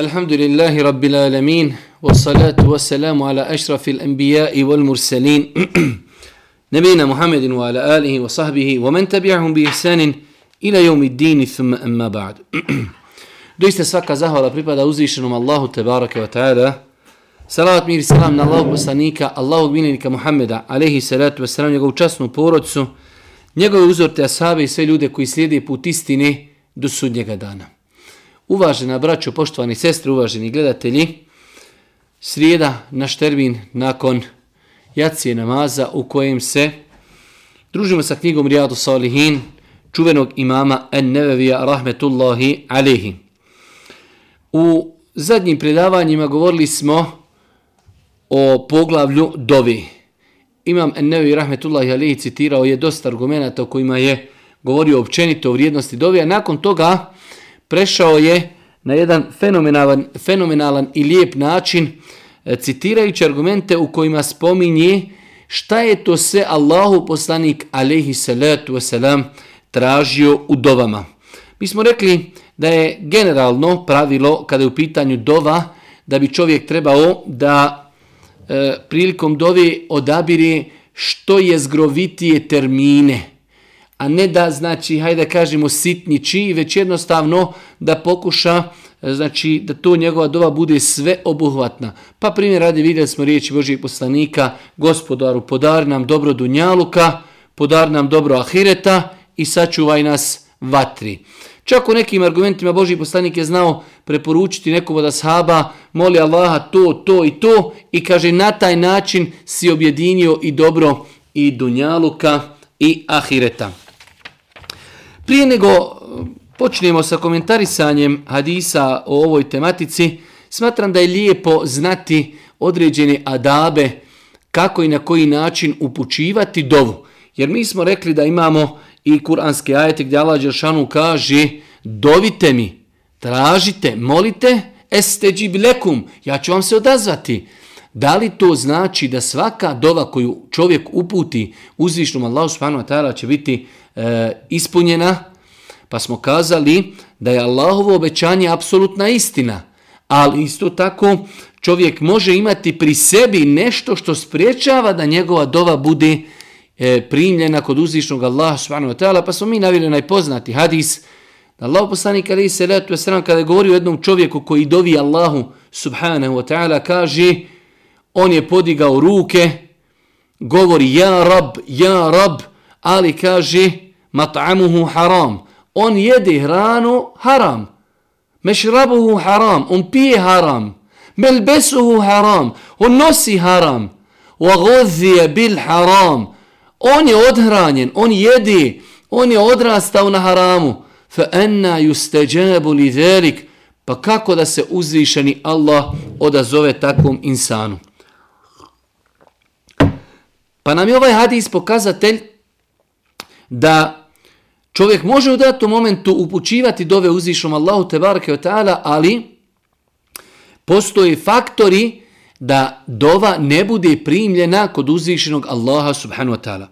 الحمد لله رب العالمين والصلاة والسلام على أشرف الأنبياء والمرسلين نبينا محمد وعلى آله وصحبه ومن تبعهم بإحسان إلى يوم الدين ثم أما بعد Doista svaka zahvala pripada uzvišenom Allahu tebareke wa ta'ala. Salavat mir i salam na Allahu poslanika, Allahu miljenika Muhammeda, alaihi salatu wa salam, njegovu časnu porodcu, njegove uzorte asabe i sve ljude koji slijede put istine do sudnjega dana. Uvažena braćo, poštovani sestre, uvaženi gledatelji, srijeda naš termin nakon jacije namaza u kojem se družimo sa knjigom Rijadu Salihin, čuvenog imama En-Nevevija Rahmetullahi Alehi. U zadnjim predavanjima govorili smo o poglavlju dovi. Imam En-Nevevi Rahmetullahi Alehi citirao je dosta argumenta o kojima je govorio općenito o vrijednosti dovi, a nakon toga prešao je na jedan fenomenalan, fenomenalan i lijep način e, citirajući argumente u kojima spominje šta je to sve Allahu poslanik alaihi salatu wasalam tražio u dovama. Mi smo rekli da je generalno pravilo kada je u pitanju dova da bi čovjek trebao da e, prilikom dove odabiri što je zgrovitije termine a ne da, znači, hajde kažemo sitniči, već jednostavno da pokuša, e, znači, da to njegova dova bude sve obuhvatna. Pa primjer radi, vidjeli smo riječi Božijeg poslanika, gospodaru, podar nam dobro dunjaluka, podar nam dobro ahireta i sačuvaj nas vatri. Čak u nekim argumentima Božji poslanik je znao preporučiti nekom od ashaba, moli Allaha to, to i to i kaže na taj način si objedinio i dobro i dunjaluka i ahireta. Prije nego eh, počnemo sa komentarisanjem hadisa o ovoj tematici, smatram da je lijepo znati određene adabe kako i na koji način upućivati dovu. Jer mi smo rekli da imamo i kuranske ajete gdje Allah Đeršanu kaže dovite mi, tražite, molite, esteđi bilekum, ja ću vam se odazvati. Da li to znači da svaka dova koju čovjek uputi uzvišnom Allahu subhanahu wa ta'ala će biti e, ispunjena, pa smo kazali da je Allahovo obećanje apsolutna istina, ali isto tako čovjek može imati pri sebi nešto što spriječava da njegova dova bude e, primljena kod uzvišnog Allaha subhanahu wa ta'ala, pa smo mi navili najpoznati hadis da Allah poslanik ali se letu je sram kada govori o jednom čovjeku koji dovi Allahu subhanahu wa ta'ala kaže on je podigao ruke govori ja rab, ja rab ali kaže mat'amuhu haram. On jede hranu haram. Mešrabuhu haram. On pije haram. Melbesuhu haram. On nosi haram. Wa bil haram. On je odhranjen. On jede. On je odrastao na haramu. Fa enna yustajabu li zelik. Pa kako da se uzvišeni Allah odazove takvom insanu? Pa nam je ovaj hadis pokazatelj da Čovjek može u datom momentu upućivati dove uzvišom Allahu tebareke ve o ta'ala, ali postoje faktori da dova ne bude primljena kod uzvišenog Allaha subhanu wa ta'ala.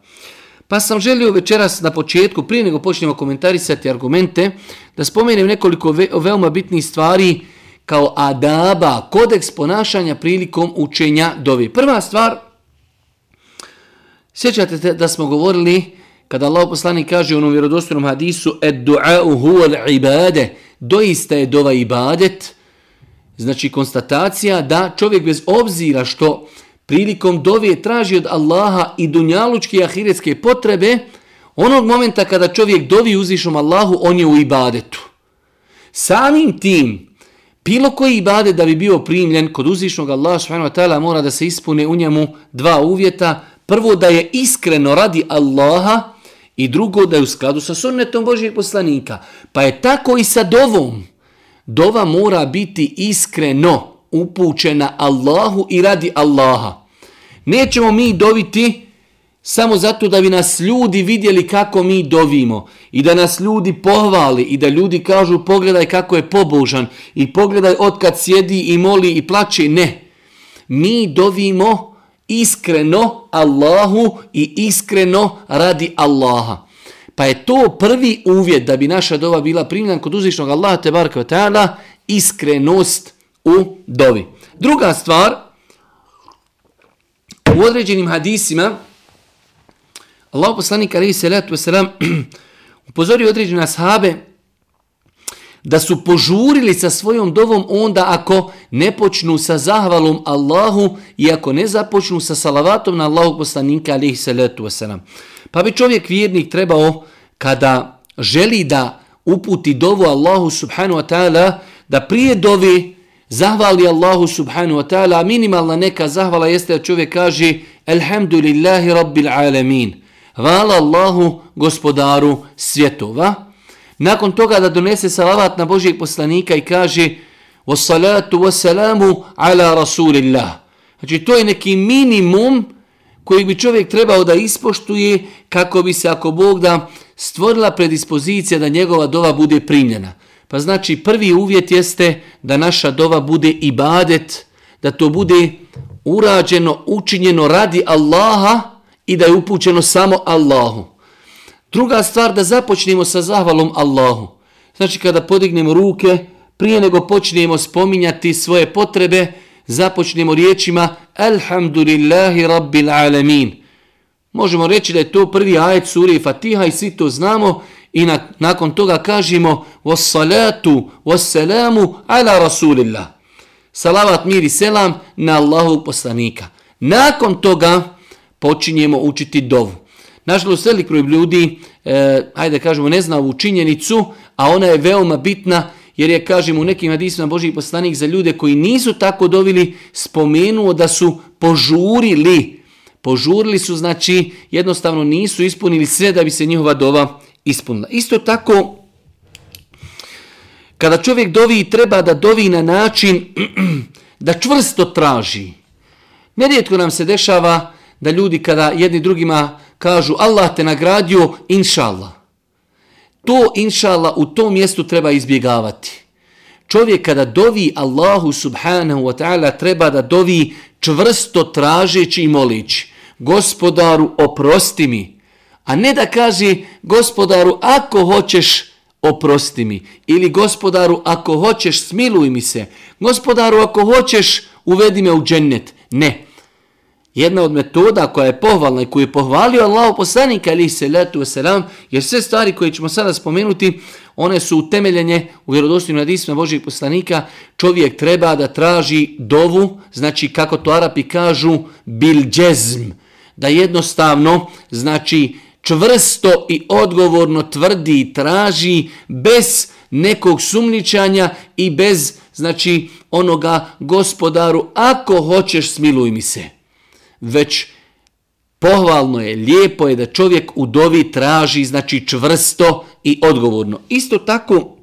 Pa sam želio večeras na početku, prije nego počnemo komentarisati argumente, da spomenem nekoliko ve veoma bitnih stvari kao adaba, kodeks ponašanja prilikom učenja dove. Prva stvar, sjećate da smo govorili kada Allah poslanik kaže u onom vjerodostojnom hadisu ed du'a'u huwa ibade doista je dova ibadet. Znači konstatacija da čovjek bez obzira što prilikom dove traži od Allaha i dunjalučke i ahiretske potrebe onog momenta kada čovjek dovi uzvišom Allahu on je u ibadetu. Samim tim bilo koji ibadet da bi bio primljen kod uzvišnog Allaha subhanahu wa ta'ala mora da se ispune u njemu dva uvjeta. Prvo da je iskreno radi Allaha I drugo da je u skladu sa sunnetom Božijeg poslanika. Pa je tako i sa dovom. Dova mora biti iskreno upućena Allahu i radi Allaha. Nećemo mi doviti samo zato da bi nas ljudi vidjeli kako mi dovimo. I da nas ljudi pohvali i da ljudi kažu pogledaj kako je pobožan. I pogledaj otkad sjedi i moli i plaće. Ne. Mi dovimo iskreno Allahu i iskreno radi Allaha. Pa je to prvi uvjet da bi naša dova bila primljena kod uzvišnog Allaha te barka ta'ala, iskrenost u dovi. Druga stvar, u određenim hadisima, Allah poslanik alaihi salatu wasalam upozorio određene ashabe da su požurili sa svojom dovom onda ako ne počnu sa zahvalom Allahu i ako ne započnu sa salavatom na Allahu poslanika alihi salatu wasalam. Pa bi čovjek vjernik trebao kada želi da uputi dovu Allahu subhanu wa ta'ala da prije dovi zahvali Allahu subhanu wa ta'ala minimalna neka zahvala jeste da čovjek kaže Elhamdulillahi rabbil alamin. Hvala Allahu gospodaru svjetova. Nakon toga da donese salavat na Božijeg poslanika i kaže Wassalatu wassalamu ala rasulillah. Znači to je neki minimum koji bi čovjek trebao da ispoštuje kako bi se ako Bog da stvorila predispozicija da njegova dova bude primljena. Pa znači prvi uvjet jeste da naša dova bude ibadet, da to bude urađeno, učinjeno radi Allaha i da je upućeno samo Allahu. Druga stvar da započnemo sa zahvalom Allahu. Znači kada podignemo ruke, prije nego počnemo spominjati svoje potrebe, započnemo riječima Alhamdulillahi Rabbil Alamin. Možemo reći da je to prvi ajet suri Fatiha i svi to znamo i na, nakon toga kažemo Wassalatu wassalamu ala Rasulillah. Salavat mir i selam na Allahu poslanika. Nakon toga počinjemo učiti dovu. Nažalost, velik broj ljudi, eh, ajde kažemo, ne zna ovu činjenicu, a ona je veoma bitna, jer je, kažemo, u nekim hadisima Boži poslanik za ljude koji nisu tako dovili, spomenuo da su požurili, požurili su, znači, jednostavno nisu ispunili sve da bi se njihova dova ispunila. Isto tako, kada čovjek dovi, treba da dovi na način da čvrsto traži. Nerijetko nam se dešava da ljudi kada jedni drugima kažu Allah te nagradio, inšallah. To inšallah u tom mjestu treba izbjegavati. Čovjek kada dovi Allahu subhanahu wa ta'ala treba da dovi čvrsto tražeći i molići. Gospodaru oprosti mi. A ne da kaže gospodaru ako hoćeš oprosti mi. Ili gospodaru ako hoćeš smiluj mi se. Gospodaru ako hoćeš uvedi me u džennet. Ne. Jedna od metoda koja je pohvalna i koju je pohvalio Allah poslanika ili se letu wasalam, jer sve stvari koje ćemo sada spomenuti, one su utemeljenje u vjerodostojnim radisima Božijeg poslanika. Čovjek treba da traži dovu, znači kako to Arapi kažu, bil džezm, da jednostavno, znači čvrsto i odgovorno tvrdi i traži bez nekog sumničanja i bez, znači, onoga gospodaru, ako hoćeš smiluj mi se već pohvalno je, lijepo je da čovjek u dovi traži, znači čvrsto i odgovorno. Isto tako,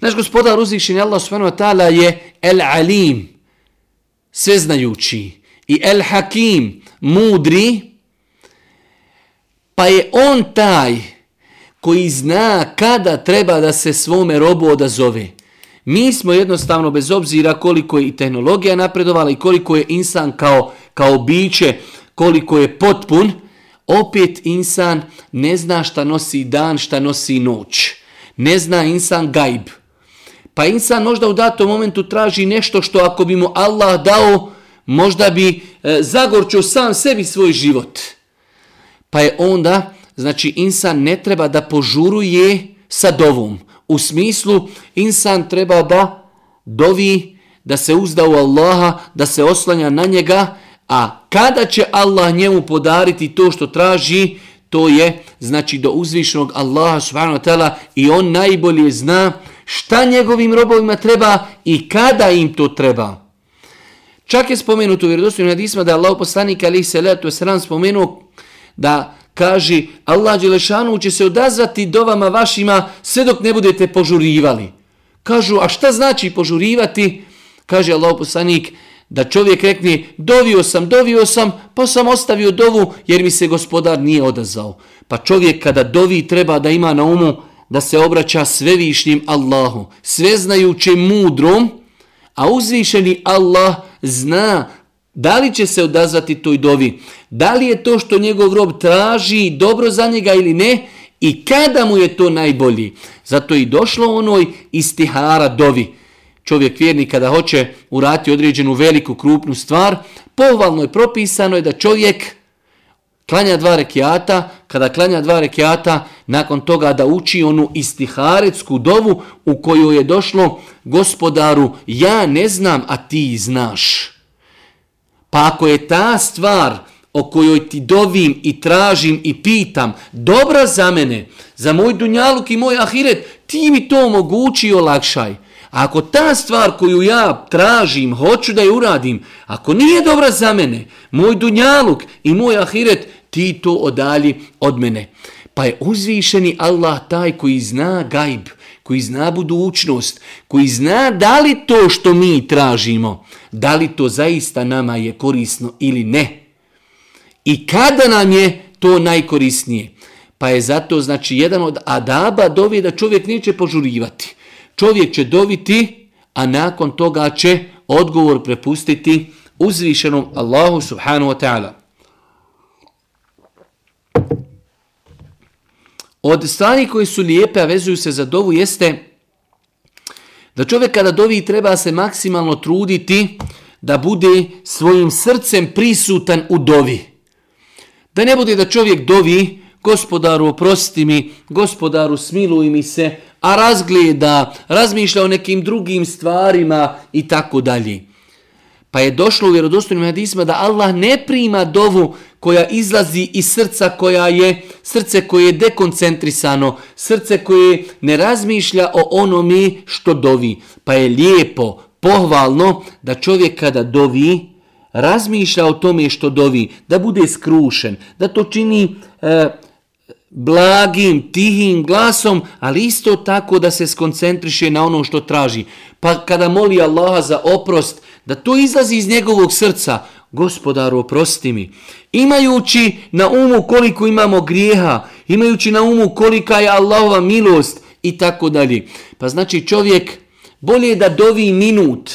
naš gospodar uzvišen Allah subhanahu wa ta'ala je El Alim, sveznajući, i El Hakim, mudri, pa je on taj koji zna kada treba da se svome robu odazove. Mi smo jednostavno bez obzira koliko je i tehnologija napredovala i koliko je insan kao, kao biće, koliko je potpun, opet insan ne zna šta nosi dan, šta nosi noć. Ne zna insan gajb. Pa insan možda u datom momentu traži nešto što ako bi mu Allah dao, možda bi e, zagorčio sam sebi svoj život. Pa je onda, znači insan ne treba da požuruje sa dovom. U smislu, insan treba da dovi, da se uzda u Allaha, da se oslanja na njega, a kada će Allah njemu podariti to što traži, to je znači do uzvišenog Allaha subhanahu wa ta'ala i on najbolje zna šta njegovim robovima treba i kada im to treba. Čak je spomenuto u vjerodostojnim hadisma da je Allah poslanik alaihi se wasalam spomenuo da kaže Allah Đelešanu će se odazvati dovama vašima sve dok ne budete požurivali. Kažu, a šta znači požurivati? Kaže Allah poslanik da čovjek rekne dovio sam, dovio sam, pa sam ostavio dovu jer mi se gospodar nije odazvao. Pa čovjek kada dovi treba da ima na umu da se obraća svevišnjim Allahu, sveznajućem mudrom, a uzvišeni Allah zna Da li će se odazvati toj dovi? Da li je to što njegov rob traži dobro za njega ili ne? i kada mu je to najbolji. Zato i došlo onoj istihara dovi. Čovjek vjerni kada hoće urati određenu veliku krupnu stvar, povalno je propisano je da čovjek klanja dva rekiata, kada klanja dva rekiata, nakon toga da uči onu istiharetsku dovu u kojoj je došlo gospodaru, ja ne znam, a ti znaš. Pa ako je ta stvar o kojoj ti dovim i tražim i pitam, dobra za mene, za moj dunjaluk i moj ahiret, ti mi to omogući i olakšaj. A ako ta stvar koju ja tražim, hoću da je uradim, ako nije dobra za mene, moj dunjaluk i moj ahiret, ti to odalji od mene. Pa je uzvišeni Allah taj koji zna gajb, koji zna budućnost, koji zna da li to što mi tražimo, da li to zaista nama je korisno ili ne. I kada nam je to najkorisnije. Pa je zato znači jedan od adaba dovi da čovjek neće požurivati. Čovjek će doviti, a nakon toga će odgovor prepustiti uzvišenom Allahu subhanahu wa ta'ala. Od stvari koje su lijepe, a vezuju se za dovu, jeste da čovjek kada dovi treba se maksimalno truditi da bude svojim srcem prisutan u dovi. Da ne bude da čovjek dovi, gospodaru oprosti mi, gospodaru smiluj mi se, a razgleda, razmišlja o nekim drugim stvarima i tako dalje. Pa je došlo u vjerodostojnim hadisima da Allah ne prima dovu koja izlazi iz srca koja je srce koje je dekoncentrisano, srce koje ne razmišlja o onome što dovi. Pa je lijepo, pohvalno da čovjek kada dovi, razmišlja o tome što dovi, da bude skrušen, da to čini e, blagim, tihim glasom, ali isto tako da se skoncentriše na ono što traži. Pa kada moli Allaha za oprost, da to izlazi iz njegovog srca, gospodaru oprosti mi. Imajući na umu koliko imamo grijeha, imajući na umu kolika je Allahova milost i tako dalje. Pa znači čovjek bolje da dovi minut,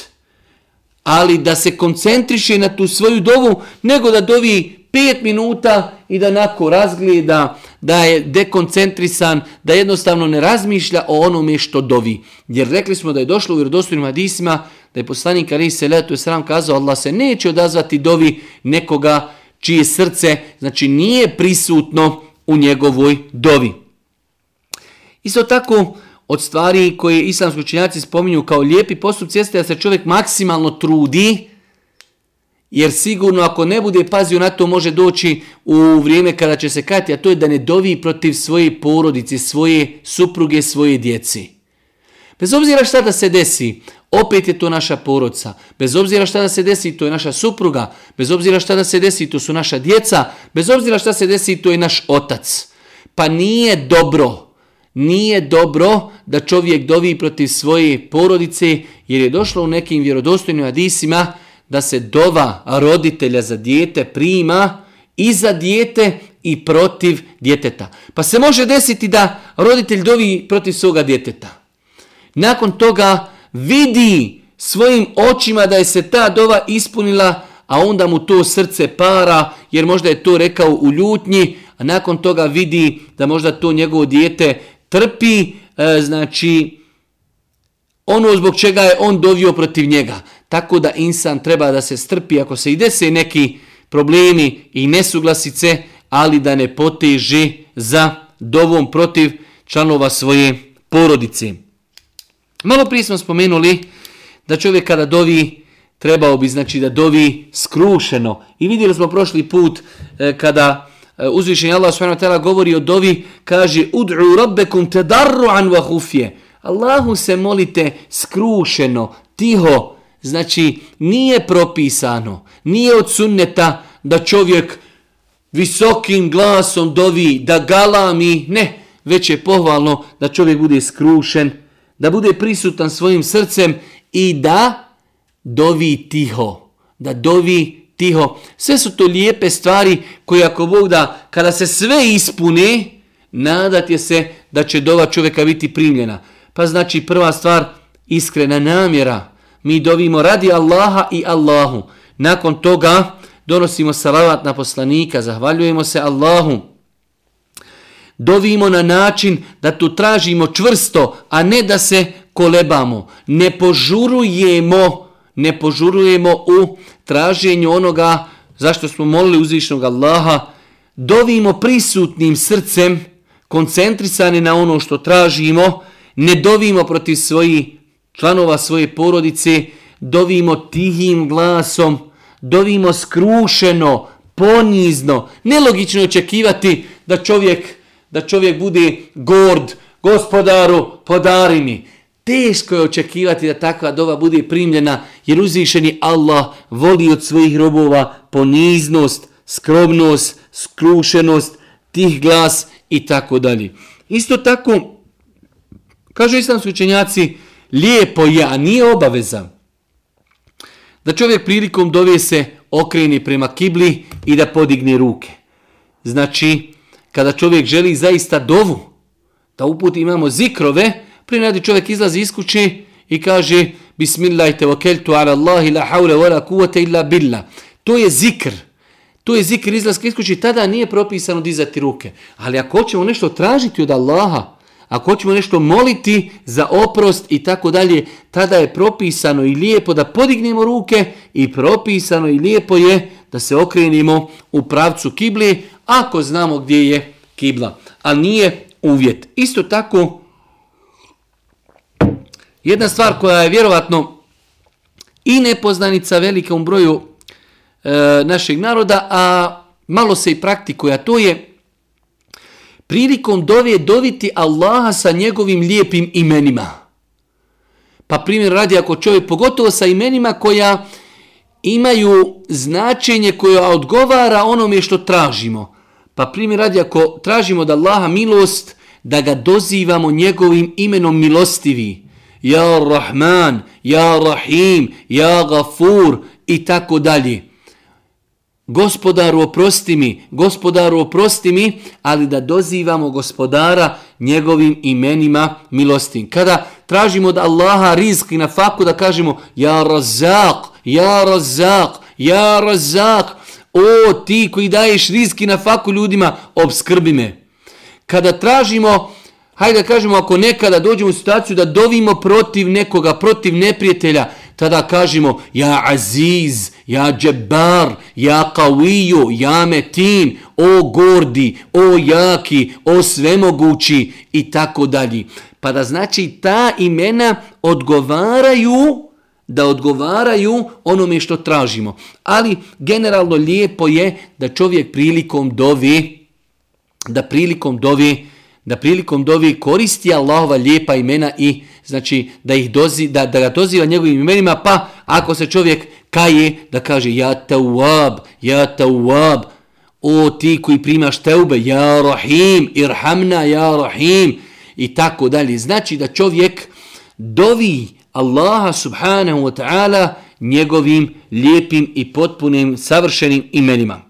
ali da se koncentriše na tu svoju dovu, nego da dovi pet minuta i da nako razgleda, da je dekoncentrisan, da jednostavno ne razmišlja o onome što dovi. Jer rekli smo da je došlo u vjerodostojnim hadisima, da je poslanik Ali se letu sram kazao, Allah se neće odazvati dovi nekoga čije srce, znači nije prisutno u njegovoj dovi. Isto tako, od stvari koje islamski učenjaci spominju kao lijepi postupci jeste da se čovjek maksimalno trudi, jer sigurno ako ne bude pazio na to može doći u vrijeme kada će se kati, a to je da ne dovi protiv svoje porodice, svoje supruge, svoje djeci. Bez obzira šta da se desi, opet je to naša porodca. Bez obzira šta da se desi, to je naša supruga. Bez obzira šta da se desi, to su naša djeca. Bez obzira šta se desi, to je naš otac. Pa nije dobro, nije dobro da čovjek dovi protiv svoje porodice, jer je došlo u nekim vjerodostojnim adisima da se dova roditelja za dijete prima i za dijete i protiv djeteta. Pa se može desiti da roditelj dovi protiv svoga djeteta. Nakon toga vidi svojim očima da je se ta dova ispunila, a onda mu to srce para, jer možda je to rekao u ljutnji, a nakon toga vidi da možda to njegovo dijete trpi, e, znači ono zbog čega je on dovio protiv njega. Tako da insan treba da se strpi ako se i dese neki problemi i nesuglasice, ali da ne poteži za dovom protiv članova svoje porodice. Malo prije smo spomenuli da čovjek kada dovi trebao bi znači da dovi skrušeno. I vidjeli smo prošli put e, kada e, uzvišenje Allah s.w.t. govori o dovi, kaže ud'u rabbekum tedarru'an wa hufje. Allahu se molite skrušeno, tiho, znači nije propisano, nije od sunneta da čovjek visokim glasom dovi, da galami, ne, već je pohvalno da čovjek bude skrušen, da bude prisutan svojim srcem i da dovi tiho. Da dovi tiho. Sve su to lijepe stvari koje ako Bog da, kada se sve ispune, nadat je se da će dova čovjeka biti primljena. Pa znači prva stvar, iskrena namjera. Mi dovimo radi Allaha i Allahu. Nakon toga donosimo salavat na poslanika, zahvaljujemo se Allahu. dovimo na način da tu tražimo čvrsto, a ne da se kolebamo. Ne požurujemo, ne požurujemo u traženju onoga zašto smo molili uzvišnog Allaha, dovimo prisutnim srcem, koncentrisani na ono što tražimo, ne dovimo protiv svojih članova svoje porodice, dovimo tihim glasom, dovimo skrušeno, ponizno. Nelogično očekivati da čovjek, da čovjek bude gord, gospodaru, podari mi. Teško je očekivati da takva dova bude primljena, jer uzvišeni Allah voli od svojih robova poniznost, skromnost, skrušenost, tih glas i tako dalje. Isto tako, kažu islamski učenjaci, lijepo je, a nije obaveza, da čovjek prilikom dovije se okreni prema kibli i da podigne ruke. Znači, kada čovjek želi zaista dovu, da uputi imamo zikrove, prinadi čovjek izlazi iz kuće i kaže Bismillahite tevakeltu ala Allahi la haule wa la kuvate illa billa. To je zikr. To je zikr izlaska iz kuće. Tada nije propisano dizati ruke. Ali ako hoćemo nešto tražiti od Allaha, ako hoćemo nešto moliti za oprost i tako dalje, tada je propisano i lijepo da podignemo ruke i propisano i lijepo je da se okrenimo u pravcu kibli ako znamo gdje je kibla. A nije uvjet. Isto tako, jedna stvar koja je vjerovatno i nepoznanica velikom broju e, našeg naroda, a malo se i praktikuje, a to je prilikom dove doviti Allaha sa njegovim lijepim imenima. Pa primjer radi ako čovjek, pogotovo sa imenima koja imaju značenje koje odgovara onome što tražimo. Pa primjer radi ako tražimo da Allaha milost, da ga dozivamo njegovim imenom milostivi. Ja Rahman, Ja Rahim, Ja Gafur i tako dalje gospodaru oprosti mi, gospodaru oprosti mi, ali da dozivamo gospodara njegovim imenima milostim. Kada tražimo od Allaha rizki na faku da kažemo ja razak, ja razak, ja razak, o ti koji daješ rizki na faku ljudima, obskrbi me. Kada tražimo, hajde da kažemo ako nekada dođemo u situaciju da dovimo protiv nekoga, protiv neprijatelja, tada kažemo ja aziz, ja džebar, ja kaviju, ja metin, o gordi, o jaki, o svemogući i tako dalje. Pa da znači ta imena odgovaraju da odgovaraju onome što tražimo. Ali generalno lijepo je da čovjek prilikom dovi da prilikom dovi da prilikom dovi koristi Allahova lijepa imena i znači da ih dozi, da, da ga doziva njegovim imenima, pa ako se čovjek kaje, da kaže ja tawab, ja tawab, o ti koji primaš teube, ja rahim, irhamna, ja rahim, i tako dalje. Znači da čovjek dovi Allaha subhanahu wa ta'ala njegovim lijepim i potpunim savršenim imenima.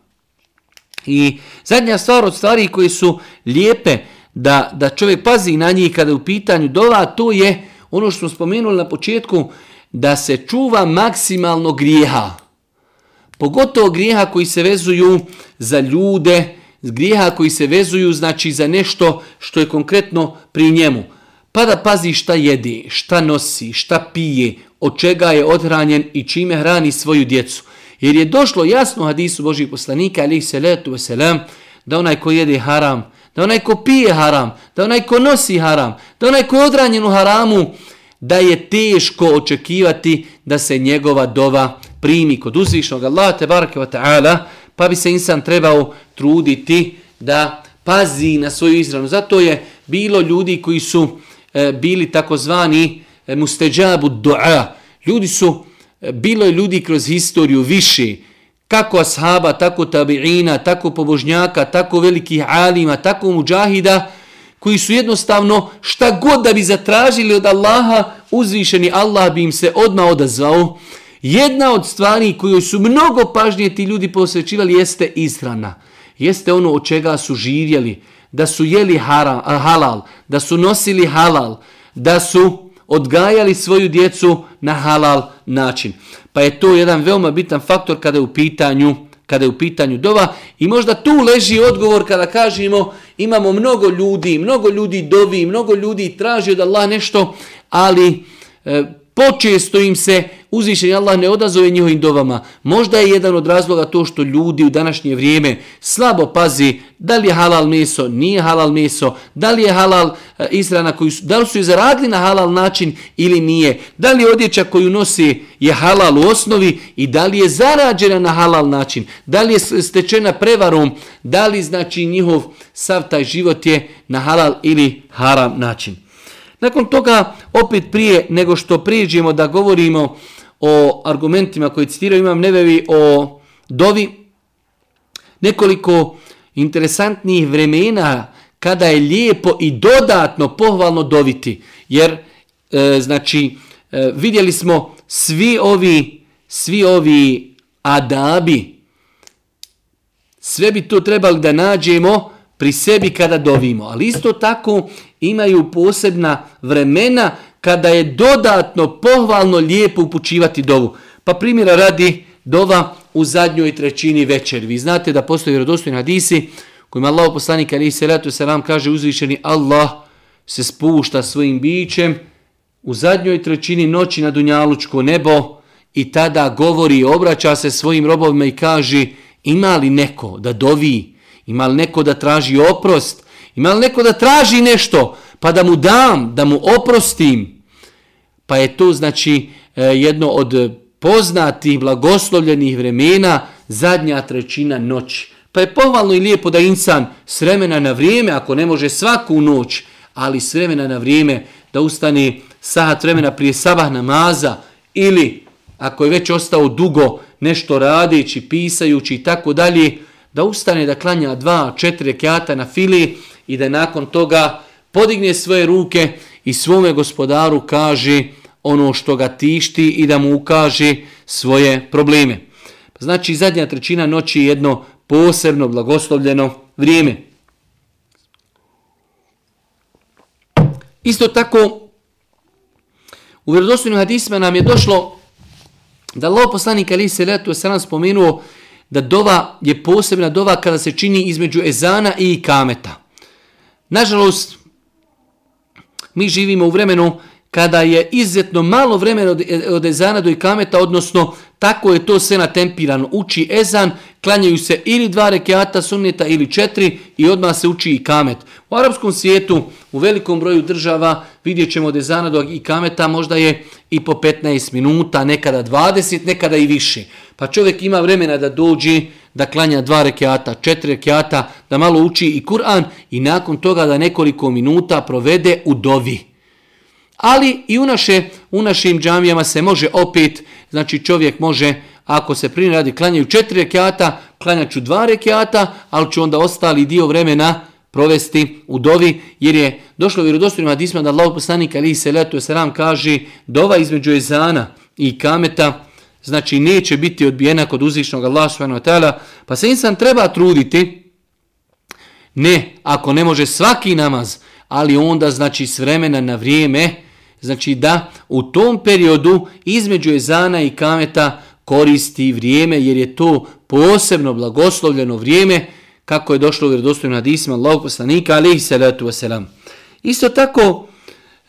I zadnja stvar od stvari koji su lijepe, da, da čovjek pazi na njih kada je u pitanju dova, to je ono što smo spomenuli na početku, da se čuva maksimalno grijeha. Pogotovo grijeha koji se vezuju za ljude, grijeha koji se vezuju znači za nešto što je konkretno pri njemu. Pa da pazi šta jedi, šta nosi, šta pije, od čega je odhranjen i čime hrani svoju djecu. Jer je došlo jasno hadisu Božih poslanika, ali se letu veselam, da onaj ko jede haram, da onaj ko pije haram, da onaj ko nosi haram, da onaj ko je odranjen u haramu, da je teško očekivati da se njegova dova primi kod uzvišnog Allaha te barake wa ta'ala, pa bi se insan trebao truditi da pazi na svoju izranu. Zato je bilo ljudi koji su e, bili takozvani e, musteđabu du'a. Ljudi su, e, bilo je ljudi kroz historiju više, kako ashaba, tako tabi'ina, tako pobožnjaka, tako velikih alima, tako muđahida, koji su jednostavno šta god da bi zatražili od Allaha, uzvišeni Allah bi im se odmah odazvao. Jedna od stvari koju su mnogo pažnije ti ljudi posvećivali jeste ishrana. Jeste ono od čega su živjeli, da su jeli haram, halal, da su nosili halal, da su odgajali svoju djecu na halal način. Pa je to jedan veoma bitan faktor kada je u pitanju kada je u pitanju dova i možda tu leži odgovor kada kažemo imamo mnogo ljudi, mnogo ljudi dovi, mnogo ljudi traži od Allah nešto, ali e, počesto im se uzvišen Allah ne odazove njihovim dovama. Možda je jedan od razloga to što ljudi u današnje vrijeme slabo pazi da li je halal meso, nije halal meso, da li je halal e, israna koju su, da li su je zaradili na halal način ili nije, da li je odjeća koju nosi je halal u osnovi i da li je zarađena na halal način, da li je stečena prevarom, da li znači njihov sav taj život je na halal ili haram način. Nakon toga, opet prije nego što prijeđemo da govorimo o argumentima koje citirao imam nevevi o dovi, nekoliko interesantnih vremena kada je lijepo i dodatno pohvalno doviti. Jer, e, znači, e, vidjeli smo svi ovi, svi ovi adabi, sve bi to trebali da nađemo pri sebi kada dovimo. Ali isto tako imaju posebna vremena kada je dodatno pohvalno lijepo upućivati dovu. Pa primjera radi dova u zadnjoj trećini večer. Vi znate da postoji vjerodostojni hadisi kojima Allah poslanik ali se letu se nam kaže uzvišeni Allah se spušta svojim bićem u zadnjoj trećini noći na Dunjalučko nebo i tada govori i obraća se svojim robovima i kaže ima li neko da dovi, ima li neko da traži oprost, ima li neko da traži nešto, pa da mu dam, da mu oprostim. Pa je to znači e, jedno od poznatih, blagoslovljenih vremena, zadnja trećina noći. Pa je pohvalno i lijepo da insan s vremena na vrijeme, ako ne može svaku noć, ali s vremena na vrijeme da ustane sahat vremena prije sabah namaza ili ako je već ostao dugo nešto radići, pisajući i tako dalje, da ustane da klanja dva, četiri rekiata na fili i da nakon toga podigne svoje ruke i svome gospodaru kaže ono što ga tišti i da mu ukaže svoje probleme. Pa znači zadnja trećina noći je jedno posebno blagoslovljeno vrijeme. Isto tako u vjerodostojnim hadisma nam je došlo da Allah poslanik Ali se letu se nam spomenuo da dova je posebna dova kada se čini između ezana i kameta. Nažalost, mi živimo u vremenu kada je izuzetno malo vremena od, od ezana do ikameta, odnosno tako je to sve natempirano. Uči ezan, klanjaju se ili dva rekiata sunneta ili četiri i odmah se uči ikamet. U arapskom svijetu, u velikom broju država, vidjet ćemo od ezana do ikameta možda je i po 15 minuta, nekada 20, nekada i više. Pa čovjek ima vremena da dođe, da klanja dva rekiata, četiri rekiata, da malo uči i Kur'an i nakon toga da nekoliko minuta provede u dovi. Ali i u, naše, u našim džamijama se može opet, znači čovjek može, ako se primjer radi, klanjaju četiri rekiata, klanjaću dva rekiata, ali ću onda ostali dio vremena provesti u dovi, jer je došlo vjerodostojnim hadisma da Allah poslanik ali se letu se ram kaže dova između ezana i kameta, znači neće biti odbijena kod uzvišnog Allah subhanahu wa ta'ala, pa se insan treba truditi, ne, ako ne može svaki namaz, ali onda znači s vremena na vrijeme, znači da u tom periodu između ezana i kameta koristi vrijeme, jer je to posebno blagoslovljeno vrijeme, kako je došlo u vjerodostojnom hadisima Allahog poslanika, alaihi salatu wasalam. Isto tako,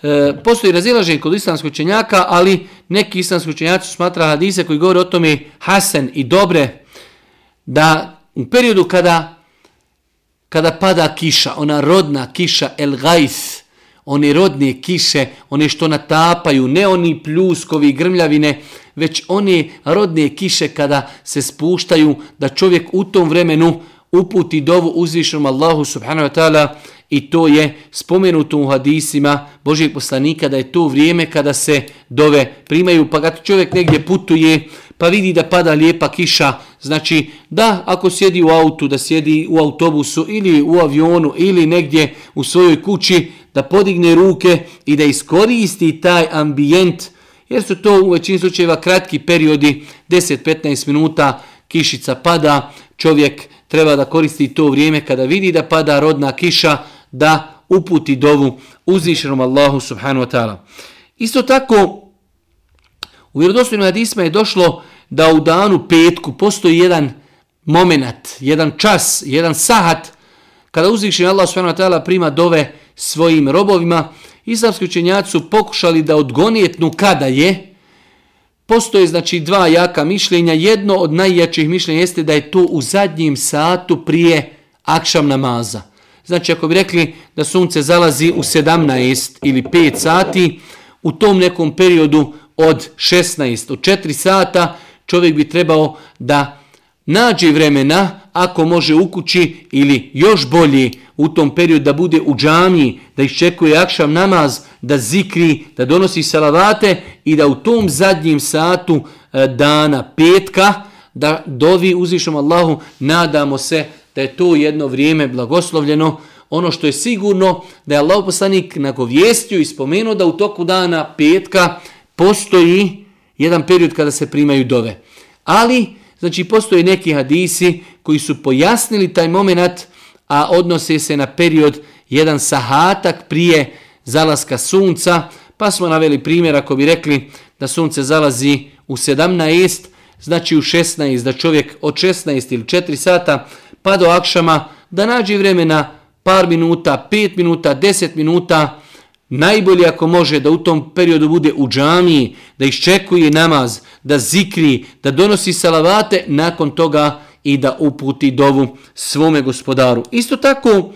E, postoji razilaženje kod islamskog učenjaka, ali neki islamski učenjaci smatra hadise koji govore o tome Hasan i dobre, da u periodu kada kada pada kiša, ona rodna kiša el Gajs, one rodne kiše, one što natapaju, ne oni pljuskovi, grmljavine, već one rodne kiše kada se spuštaju, da čovjek u tom vremenu uputi dovu uzvišenom Allahu subhanahu wa ta'ala i to je spomenuto u hadisima Božijeg poslanika da je to vrijeme kada se dove primaju, pa kad čovjek negdje putuje, pa vidi da pada lijepa kiša, znači da ako sjedi u autu, da sjedi u autobusu ili u avionu ili negdje u svojoj kući, da podigne ruke i da iskoristi taj ambijent, jer su to u većini slučajeva kratki periodi, 10-15 minuta, kišica pada, čovjek treba da koristi to vrijeme kada vidi da pada rodna kiša, da uputi dovu uzvišenom Allahu subhanahu wa ta'ala. Isto tako, u vjerodostojnom hadisma je došlo da u danu petku postoji jedan moment, jedan čas, jedan sahat, kada uzvišen Allah taala prima dove svojim robovima, islamski učenjaci su pokušali da odgonijetnu kada je, postoje znači dva jaka mišljenja, jedno od najjačih mišljenja jeste da je to u zadnjem satu prije akšam namaza. Znači ako bi rekli da sunce zalazi u 17 ili 5 sati, u tom nekom periodu od 16, od 4 sata, čovjek bi trebao da nađe vremena, ako može u kući ili još bolje u tom periodu da bude u džamiji, da iščekuje akšam namaz, da zikri, da donosi salavate i da u tom zadnjem satu e, dana petka, da dovi uzvišom Allahu, nadamo se da je to jedno vrijeme blagoslovljeno. Ono što je sigurno da je Allah poslanik nagovijestio i spomenuo da u toku dana petka postoji jedan period kada se primaju dove. Ali, znači, postoje neki hadisi koji su pojasnili taj moment, a odnose se na period jedan sahatak prije zalaska sunca, pa smo naveli primjer ako bi rekli da sunce zalazi u 17, znači u 16, da čovjek od 16 ili 4 sata pa do akšama, da nađe vremena par minuta, 5 minuta, 10 minuta, najbolje ako može da u tom periodu bude u džamiji, da iščekuje namaz, da zikri, da donosi salavate, nakon toga i da uputi dovu svome gospodaru. Isto tako,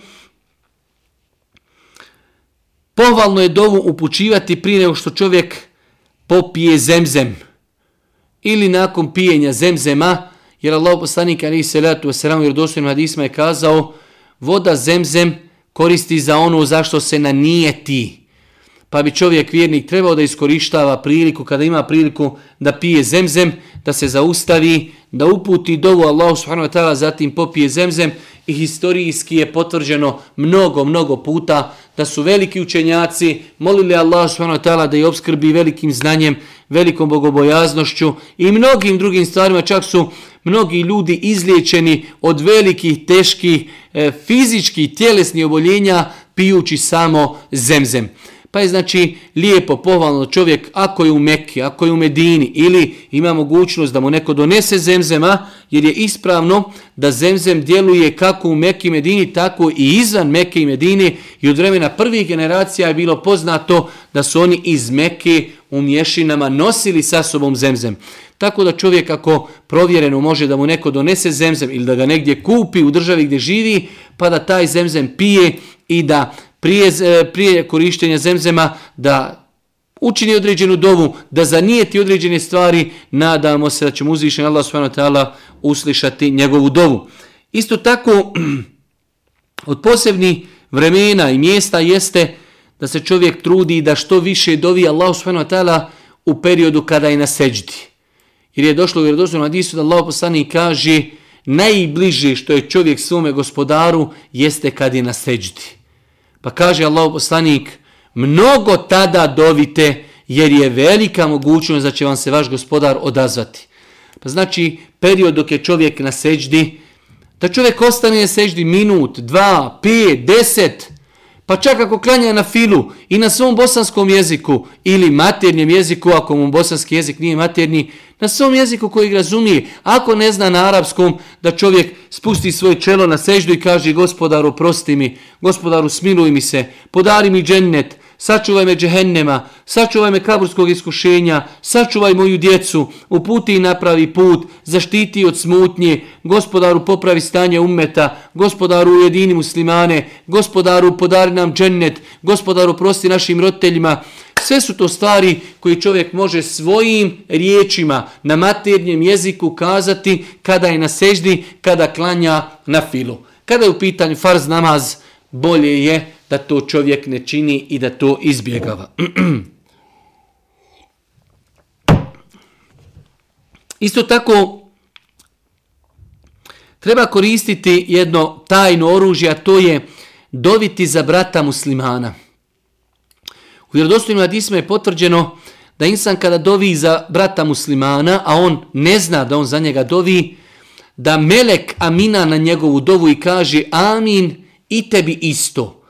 pohvalno je dovu upućivati prije nego što čovjek popije zemzem ili nakon pijenja zemzema, jer Allah poslanik ali se letu selam jer dostojno hadisma je kazao voda zemzem koristi za ono zašto se na nijeti pa bi čovjek vjernik trebao da iskorištava priliku, kada ima priliku da pije zemzem, da se zaustavi, da uputi dovu Allahu subhanahu wa ta'ala, zatim popije zemzem i historijski je potvrđeno mnogo, mnogo puta da su veliki učenjaci molili Allah subhanahu wa ta'ala da je obskrbi velikim znanjem, velikom bogobojaznošću i mnogim drugim stvarima, čak su mnogi ljudi izliječeni od velikih, teških, e, fizičkih, tjelesnih oboljenja pijući samo zemzem. Pa je znači lijepo pohvalno čovjek ako je u Mekki, ako je u Medini ili ima mogućnost da mu neko donese zemzema jer je ispravno da zemzem djeluje kako u Mekki i Medini tako i izvan Mekke i Medini i od vremena prvih generacija je bilo poznato da su oni iz Mekke u mješinama nosili sa sobom zemzem. Tako da čovjek ako provjereno može da mu neko donese zemzem ili da ga negdje kupi u državi gdje živi pa da taj zemzem pije i da prije, e, prije korištenja zemzema da učini određenu dovu, da zanijeti određene stvari, nadamo se da ćemo uzvišen Allah s.w.t. uslišati njegovu dovu. Isto tako, od posebnih vremena i mjesta jeste da se čovjek trudi da što više dovi Allah s.w.t. u periodu kada je na seđdi. Jer je došlo u vjerodostojnom hadisu da Allah poslani kaže najbliže što je čovjek svome gospodaru jeste kad je na seđdi. Pa kaže Allah poslanik, mnogo tada dovite jer je velika mogućnost da će vam se vaš gospodar odazvati. Pa znači period dok je čovjek na seđdi, da čovjek ostane na seđdi minut, dva, pet, deset, pa čak ako klanja na filu i na svom bosanskom jeziku ili maternjem jeziku, ako mu bosanski jezik nije materni, na svom jeziku koji razumije, ako ne zna na arapskom, da čovjek spusti svoje čelo na seždu i kaže gospodaru prosti mi, gospodaru smiluj mi se, podari mi džennet, sačuvaj me džehennema, sačuvaj me kaburskog iskušenja, sačuvaj moju djecu, uputi i napravi put, zaštiti od smutnje, gospodaru popravi stanje ummeta, gospodaru ujedini muslimane, gospodaru podari nam džennet, gospodaru prosti našim roditeljima, Sve su to stvari koje čovjek može svojim riječima na maternjem jeziku kazati kada je na seždi, kada klanja na filu. Kada je u pitanju farz namaz, bolje je da to čovjek ne čini i da to izbjegava. Isto tako, treba koristiti jedno tajno oružje, a to je doviti za brata muslimana. U vjerodostojnim hadisima je potvrđeno da insan kada dovi za brata muslimana, a on ne zna da on za njega dovi, da melek amina na njegovu dovu i kaže amin i tebi isto.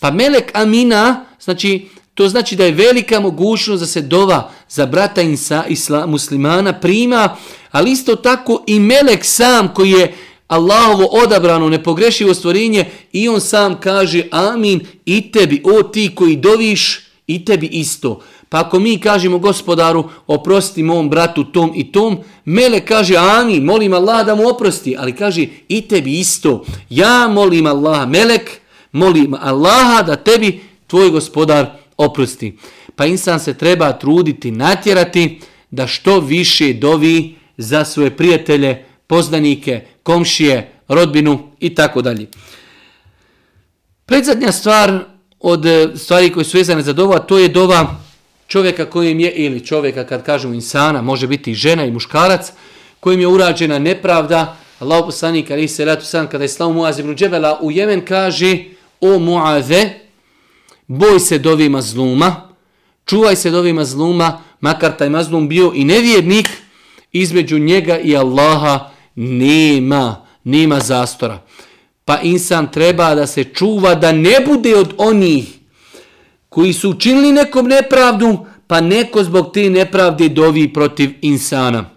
Pa melek amina, znači, to znači da je velika mogućnost da se dova za brata insa, isla, muslimana prima, ali isto tako i melek sam koji je Allahovo odabrano nepogrešivo stvorenje i on sam kaže amin i tebi, o ti koji doviš i tebi isto. Pa ako mi kažemo gospodaru oprosti mom bratu tom i tom, Mele kaže amin, molim Allah da mu oprosti, ali kaže i tebi isto. Ja molim Allaha, Melek, molim Allaha da tebi tvoj gospodar oprosti. Pa insan se treba truditi, natjerati da što više dovi za svoje prijatelje, poznanike, komšije, rodbinu i tako dalje. Predzadnja stvar od e, stvari koje su vezane za dova, to je dova čovjeka kojim je, ili čovjeka kad kažemo insana, može biti i žena i muškarac, kojim je urađena nepravda. Allah poslanik, ali se ratu sam, kada je slavu Muaz ibn Džebela u Jemen, kaže, o Muaze, boj se dovi mazluma, čuvaj se dovi mazluma, makar taj mazlum bio i nevjernik, između njega i Allaha nema, nema zastora. Pa insan treba da se čuva da ne bude od onih koji su učinili nekom nepravdu, pa neko zbog te nepravde dovi protiv insana.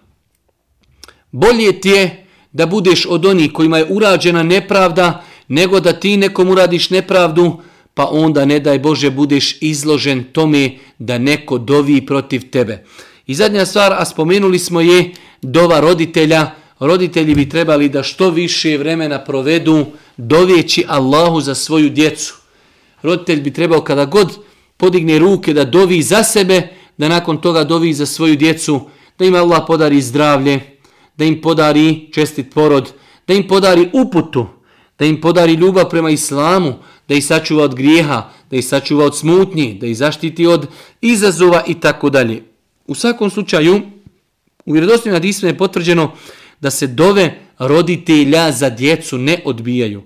Bolje ti je da budeš od onih kojima je urađena nepravda, nego da ti nekom uradiš nepravdu, pa onda ne daj Bože budeš izložen tome da neko dovi protiv tebe. I zadnja stvar, a spomenuli smo je dova roditelja. Roditelji bi trebali da što više vremena provedu dovijeći Allahu za svoju djecu. Roditelj bi trebao kada god podigne ruke da dovi za sebe, da nakon toga dovi za svoju djecu, da im Allah podari zdravlje, da im podari čestit porod, da im podari uputu, da im podari ljubav prema islamu, da ih sačuva od grijeha, da ih sačuva od smutnji, da ih zaštiti od izazova i tako dalje. U svakom slučaju, u vjerodostojnim hadisima je potvrđeno da se dove roditelja za djecu ne odbijaju.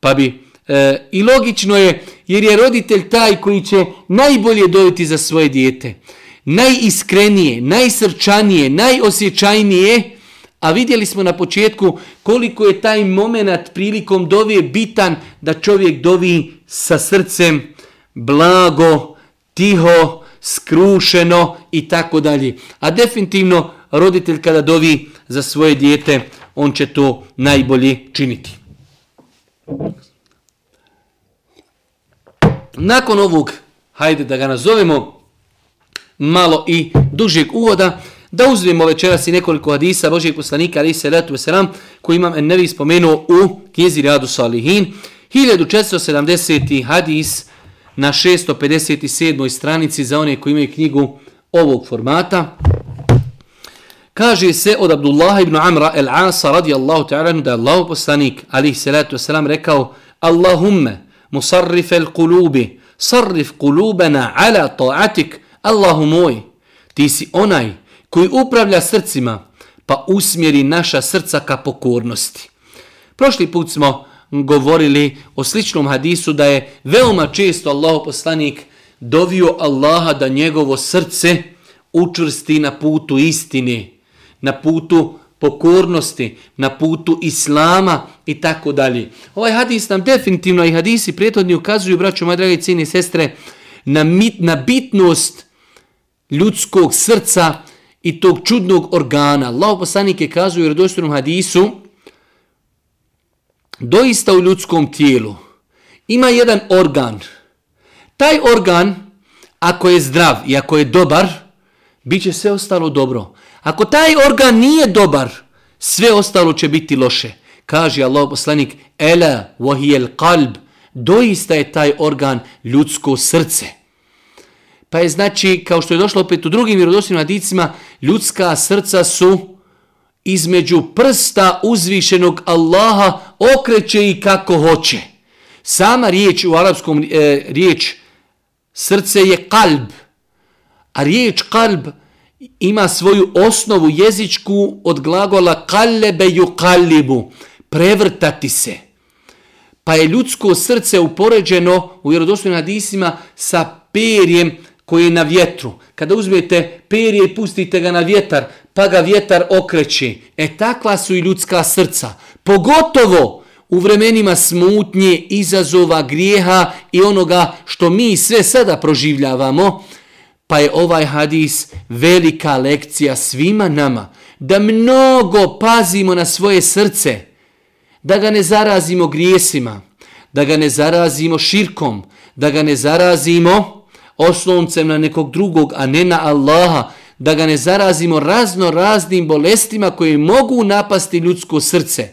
Pa bi E, I logično je, jer je roditelj taj koji će najbolje doviti za svoje dijete. Najiskrenije, najsrčanije, najosjećajnije, a vidjeli smo na početku koliko je taj moment prilikom dove bitan da čovjek dovi sa srcem blago, tiho, skrušeno i tako dalje. A definitivno roditelj kada dovi za svoje dijete, on će to najbolje činiti. Nakon ovog, hajde da ga nazovemo, malo i dužeg uvoda, da uzmemo večeras i nekoliko hadisa Božijeg poslanika, ali se letu veselam, koji imam en nevi spomenuo u knjezi Radu Salihin. 1470. hadis na 657. stranici za one koji imaju knjigu ovog formata. Kaže se od Abdullah ibn Amra el-Asa radijallahu ta'ala da je Allah poslanik, ali se letu veselam, rekao Allahumme, musarrif el kulubi, sarrif kulubena ala ta'atik, Allahu moj, ti si onaj koji upravlja srcima, pa usmjeri naša srca ka pokornosti. Prošli put smo govorili o sličnom hadisu da je veoma često Allah poslanik dovio Allaha da njegovo srce učvrsti na putu istine, na putu pokornosti, na putu islama i tako dalje. Ovaj hadis nam definitivno i hadisi prethodni ukazuju, braćo moje drage cijene sestre, na, mit, na bitnost ljudskog srca i tog čudnog organa. Allah je kazao u vjerodostojnom hadisu, doista u ljudskom tijelu ima jedan organ. Taj organ, ako je zdrav i ako je dobar, bit će sve ostalo dobro. Ako taj organ nije dobar, sve ostalo će biti loše. Kaže Allah poslanik, Ela wahijel kalb, doista je taj organ ljudsko srce. Pa je znači, kao što je došlo opet u drugim vjerodostojnim hadicima, ljudska srca su između prsta uzvišenog Allaha okreće i kako hoće. Sama riječ u arapskom e, riječ srce je kalb, a riječ kalb ima svoju osnovu jezičku od glagola kallebe ju kallibu, prevrtati se. Pa je ljudsko srce upoređeno u vjerodostojnim hadisima sa perjem koji je na vjetru. Kada uzmete perje i pustite ga na vjetar, pa ga vjetar okreće. E takva su i ljudska srca. Pogotovo u vremenima smutnje, izazova, grijeha i onoga što mi sve sada proživljavamo, Pa je ovaj hadis velika lekcija svima nama, da mnogo pazimo na svoje srce, da ga ne zarazimo grijesima, da ga ne zarazimo širkom, da ga ne zarazimo osloncem na nekog drugog, a ne na Allaha, da ga ne zarazimo razno raznim bolestima koje mogu napasti ljudsko srce.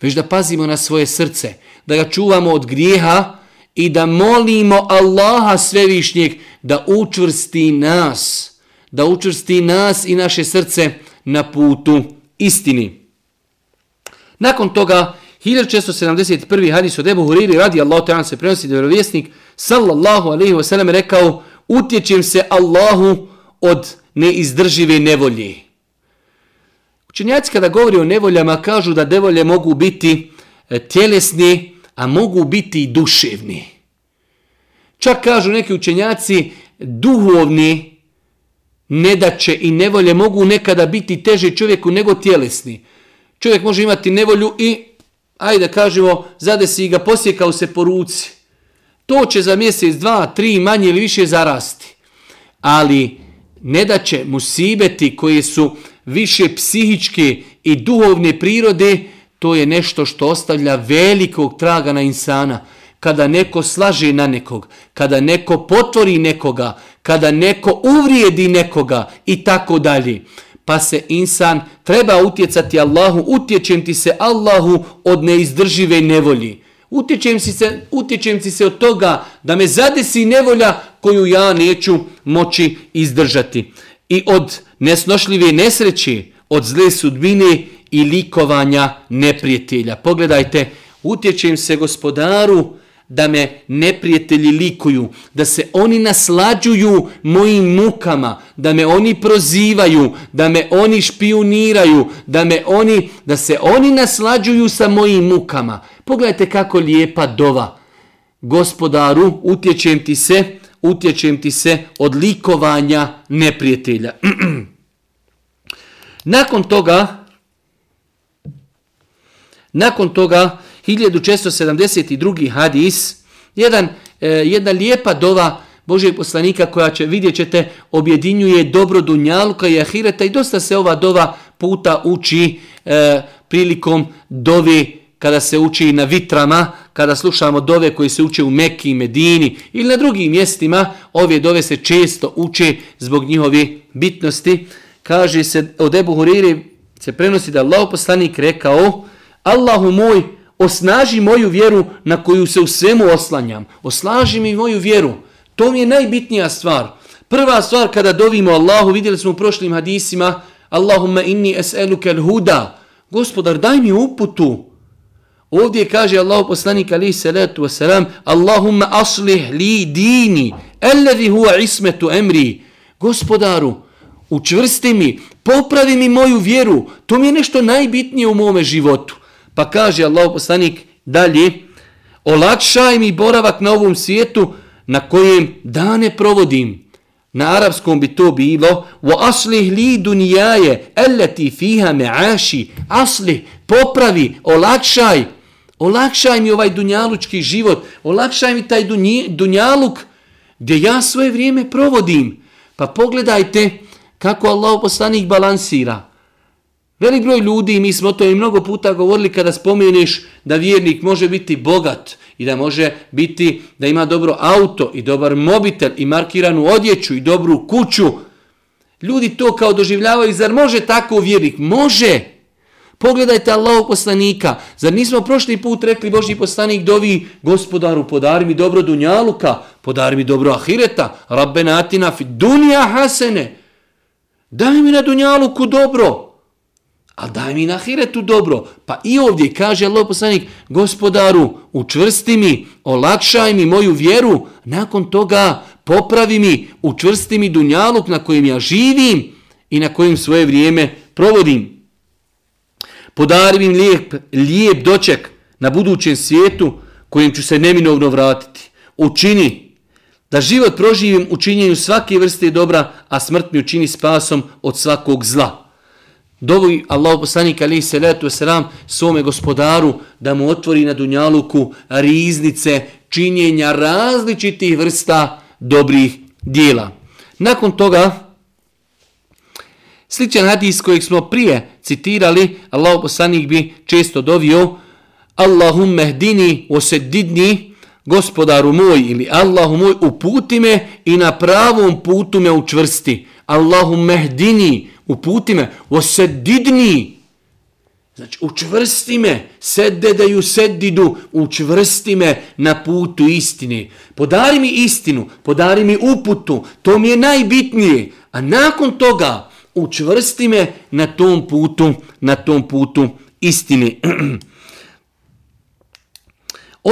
Već da pazimo na svoje srce, da ga čuvamo od grijeha i da molimo Allaha svevišnjeg da učvrsti nas, da učvrsti nas i naše srce na putu istini. Nakon toga, 1671. hadis od Ebu Huriri radi Allah ta'ala se prenosi da vjerovjesnik sallallahu alaihi wasallam rekao utječem se Allahu od neizdržive nevolje. Učenjaci kada govori o nevoljama kažu da nevolje mogu biti e, tjelesni, a mogu biti i duševni. Čak kažu neki učenjaci duhovni nedaće i nevolje mogu nekada biti teže čovjeku nego tjelesni. Čovjek može imati nevolju i, ajde kažemo, zadesi ga, posjekao se po ruci. To će za mjesec, dva, tri, manje ili više zarasti. Ali ne da će musibeti koji su više psihičke i duhovne prirode, to je nešto što ostavlja velikog traga na insana. Kada neko slaže na nekog, kada neko potvori nekoga, kada neko uvrijedi nekoga i tako dalje. Pa se insan treba utjecati Allahu, utječem ti se Allahu od neizdržive nevolji. Utječem, si se, utječem si se od toga da me zadesi nevolja koju ja neću moći izdržati. I od nesnošljive nesreće, od zle sudbine i likovanja neprijatelja. Pogledajte, utječem se gospodaru da me neprijatelji likuju, da se oni naslađuju mojim mukama, da me oni prozivaju, da me oni špioniraju, da me oni, da se oni naslađuju sa mojim mukama. Pogledajte kako lijepa dova. Gospodaru, utječem ti se, utječem ti se od likovanja neprijatelja. nakon toga, nakon toga, 1672. hadis, jedan, e, jedna lijepa dova Božeg poslanika koja će, vidjet ćete, objedinjuje dobro dunjaluka i ahireta i dosta se ova dova puta uči e, prilikom dovi kada se uči na vitrama, kada slušamo dove koji se uče u Mekki i Medini ili na drugim mjestima, ove dove se često uče zbog njihove bitnosti. Kaže se od Ebu Huriri, se prenosi da Allah poslanik rekao, Allahu moj, osnaži moju vjeru na koju se u svemu oslanjam. Oslaži mi moju vjeru. To mi je najbitnija stvar. Prva stvar kada dovimo Allahu, vidjeli smo u prošlim hadisima, Allahumma inni es'eluke huda. Gospodar, daj mi uputu. Ovdje kaže Allah poslanik alaihi salatu wasalam, Allahumma aslih li dini, alladhi huwa ismetu emri. Gospodaru, učvrsti mi, popravi mi moju vjeru. To mi je nešto najbitnije u mome životu. Pa kaže Allah poslanik dalje, olakšaj mi boravak na ovom svijetu na kojem dane provodim. Na arapskom bi to bilo wa aslih li dunjaje allati fiha ma'ashi aslih popravi olakšaj. Olakšaj mi ovaj dunjalučki život olakšaj mi taj dunjaluk gdje ja svoje vrijeme provodim. Pa pogledajte kako Allah poslanik balansira. Velik broj ljudi, mi smo to i mnogo puta govorili kada spomeniš da vjernik može biti bogat i da može biti da ima dobro auto i dobar mobitel i markiranu odjeću i dobru kuću. Ljudi to kao doživljavaju, zar može tako vjernik? Može! Pogledajte Allahog poslanika. Zar nismo prošli put rekli Božji poslanik dovi gospodaru podari mi dobro dunjaluka, podari mi dobro ahireta, rabbenatina fi dunja hasene. Daj mi na dunjaluku dobro. A daj mi na hiretu dobro. Pa i ovdje kaže Allah poslanik, gospodaru, učvrsti mi, olakšaj mi moju vjeru, nakon toga popravi mi, učvrsti mi dunjaluk na kojem ja živim i na kojim svoje vrijeme provodim. Podari mi lijep, lijep doček na budućem svijetu kojim ću se neminovno vratiti. Učini da život proživim u činjenju svake vrste dobra, a smrt mi učini spasom od svakog zla dovi Allahu poslanik alejhi salatu vesselam svome gospodaru da mu otvori na dunjaluku riznice činjenja različitih vrsta dobrih dijela. Nakon toga, sličan hadis kojeg smo prije citirali, Allahu poslanik bi često dovio Allahumme hdini osedidni gospodaru moj ili Allahu moj uputi me i na pravom putu me učvrsti. Allahumme hdini uputi me osedidni Znači, učvrsti me, sedde sedidu, učvrsti me na putu istine. Podari mi istinu, podari mi uputu, to mi je najbitnije. A nakon toga, učvrsti me na tom putu, na tom putu istine.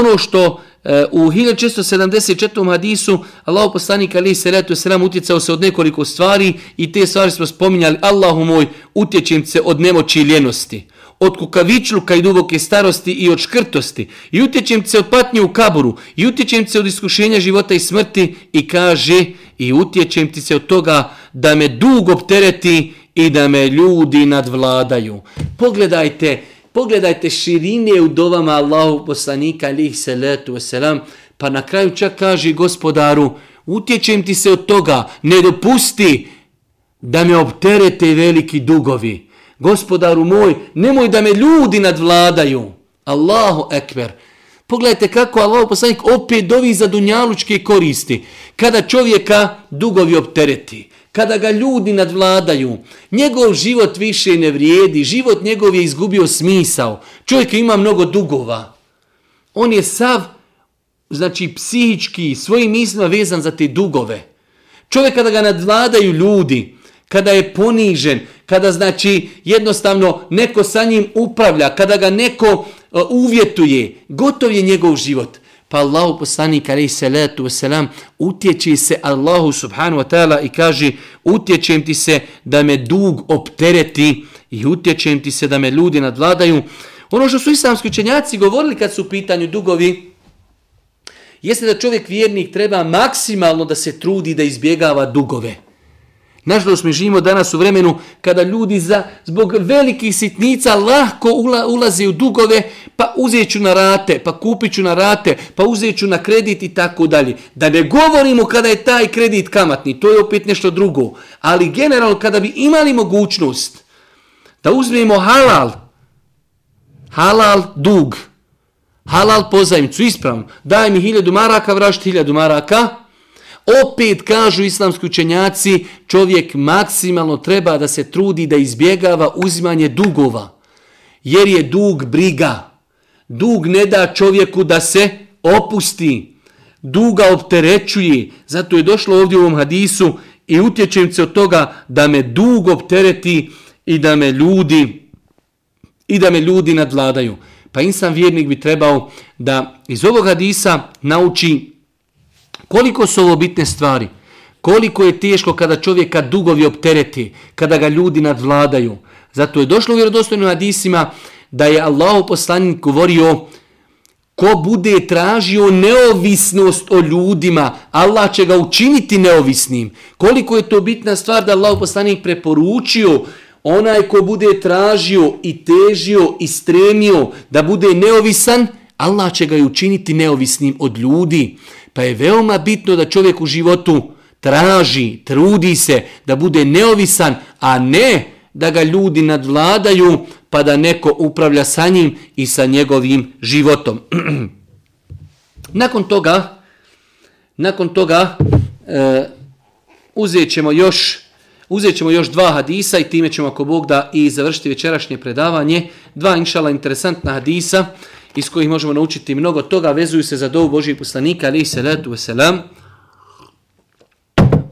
ono što E, u 1674. hadisu Allah poslanik ali se letu selam utjecao se od nekoliko stvari i te stvari smo spominjali Allahu moj utječem se od nemoći i ljenosti od kukavičluka i duboke starosti i od škrtosti. I utječem se od patnje u kaburu. I utječem se od iskušenja života i smrti. I kaže, i utječem ti se od toga da me dug optereti i da me ljudi nadvladaju. Pogledajte, pogledajte širine u dovama Allahu poslanika alihi salatu wasalam. Pa na kraju čak kaže gospodaru, utječem ti se od toga, ne dopusti da me opterete veliki dugovi gospodaru moj, nemoj da me ljudi nadvladaju. Allahu ekber. Pogledajte kako Allah poslanik opet dovi za dunjalučke koristi. Kada čovjeka dugovi optereti, kada ga ljudi nadvladaju, njegov život više ne vrijedi, život njegov je izgubio smisao. Čovjek ima mnogo dugova. On je sav, znači psihički, svojim mislima vezan za te dugove. Čovjek kada ga nadvladaju ljudi, kada je ponižen, kada znači jednostavno neko sa njim upravlja, kada ga neko E, uvjetuje, gotov je njegov život. Pa Allahu poslanik alaih salatu wasalam utječe se Allahu subhanahu wa ta'ala i kaže utječem ti se da me dug optereti i utječem ti se da me ljudi nadvladaju. Ono što su islamski učenjaci govorili kad su u pitanju dugovi, jeste da čovjek vjernik treba maksimalno da se trudi da izbjegava dugove. Nažalost, mi živimo danas u vremenu kada ljudi za, zbog velikih sitnica lahko ula, ulaze u dugove, pa uzeću na rate, pa kupiću na rate, pa uzeću na kredit i tako dalje. Da ne govorimo kada je taj kredit kamatni, to je opet nešto drugo. Ali generalno, kada bi imali mogućnost da uzmemo halal, halal dug, halal pozajmicu, ispravno, daj mi hiljadu maraka, vrašti hiljadu maraka, Opet kažu islamski učenjaci, čovjek maksimalno treba da se trudi da izbjegava uzimanje dugova. Jer je dug briga. Dug ne da čovjeku da se opusti. Duga opterećuje. Zato je došlo ovdje u ovom hadisu i utječem se od toga da me dug optereti i da me ljudi i da me ljudi nadvladaju. Pa insan vjernik bi trebao da iz ovog hadisa nauči Koliko su ovo bitne stvari? Koliko je teško kada čovjeka dugovi optereti, kada ga ljudi nadvladaju? Zato je došlo u vjerodostojnim hadisima da je Allah poslanik govorio ko bude tražio neovisnost o ljudima, Allah će ga učiniti neovisnim. Koliko je to bitna stvar da Allah poslanik preporučio onaj ko bude tražio i težio i stremio da bude neovisan, Allah će ga učiniti neovisnim od ljudi. Pa je veoma bitno da čovjek u životu traži, trudi se da bude neovisan, a ne da ga ljudi nadvladaju pa da neko upravlja sa njim i sa njegovim životom. nakon toga, nakon toga e, uzet ćemo još Uzet ćemo još dva hadisa i time ćemo ako Bog da i završiti večerašnje predavanje. Dva inšala interesantna hadisa iz kojih možemo naučiti mnogo toga, vezuju se za dovu Božih poslanika, ali i salatu wasalam.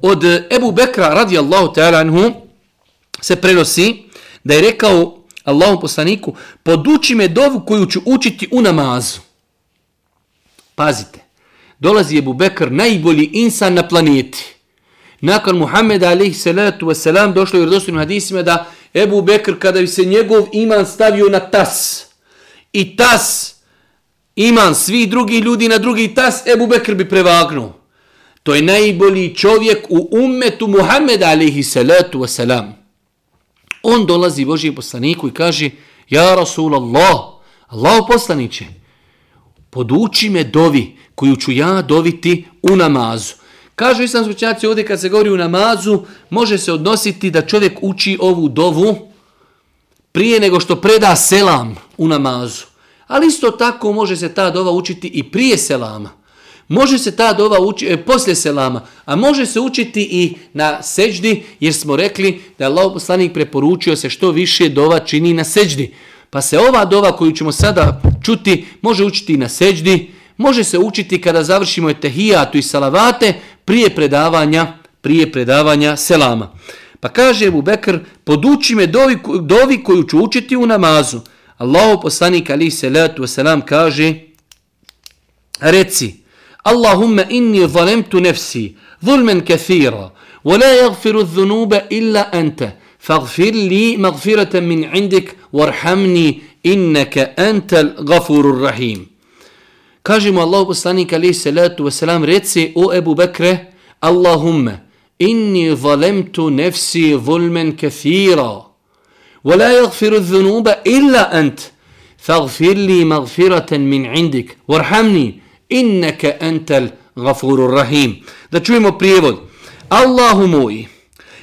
Od Ebu Bekra, radijallahu ta'ala anhu, se prenosi da je rekao Allahom poslaniku, poduči me dovu koju ću učiti u namazu. Pazite, dolazi Ebu Bekr, najbolji insan na planeti. Nakon Muhammeda, alaihi salatu wasalam, došlo je u redostojnim hadisima da Ebu Bekr, kada bi se njegov iman stavio na tas, i tas iman svi drugi ljudi na drugi tas Ebu Bekr bi prevagnuo. To je najbolji čovjek u ummetu Muhammeda alaihi salatu wasalam. On dolazi Božijem poslaniku i kaže Ja Rasul Allah, Allah poslaniće, poduči me dovi koju ću ja doviti u namazu. Kažu islamski učenjaci ovdje kad se govori u namazu, može se odnositi da čovjek uči ovu dovu prije nego što preda selam u namazu. Ali isto tako može se ta dova učiti i prije selama. Može se ta dova učiti e, poslije selama, a može se učiti i na seđdi, jer smo rekli da je Allah poslanik preporučio se što više dova čini na seđdi. Pa se ova dova koju ćemo sada čuti može učiti i na seđdi, može se učiti kada završimo etehijatu i salavate prije predavanja, prije predavanja selama. Pa kaže Ebu Bekr, poduči me dovi, dovi koju ću učiti u namazu. Allahu poslanik ali se letu wasalam kaže, reci, Allahumma inni zalemtu nefsi, zulmen kathira, wa la jagfiru dhunuba illa anta, faghfir li magfiratan min indik, warhamni innaka antal gafurur rahim. Kaže mu Allahu poslanik ali se letu wasalam, reci o Ebu Bekre, Allahumma, inni zalemtu nefsi zulmen kathira, ولا يغفر الذنوب إلا أنت فاغفر لي مغفرة من عندك وارحمني إنك أنت الغفور الرحيم da čujemo prijevod Allahu moj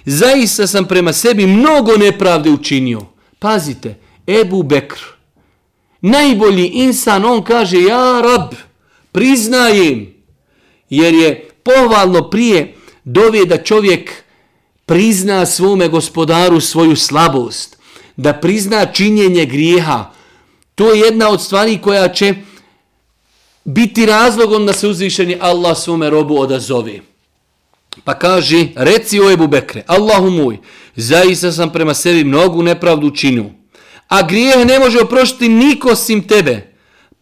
zaista sam prema sebi mnogo nepravde učinio pazite Ebu Bekr najbolji insan on kaže ja rab priznajem jer je povalno prije dove da čovjek prizna svome gospodaru svoju slabost da prizna činjenje grijeha. To je jedna od stvari koja će biti razlogom da se uzvišeni Allah svome robu odazove. Pa kaže, reci o Ebu Bekre, Allahu moj, zaista sam prema sebi mnogu nepravdu činu, a grijeh ne može oprošiti niko sim tebe,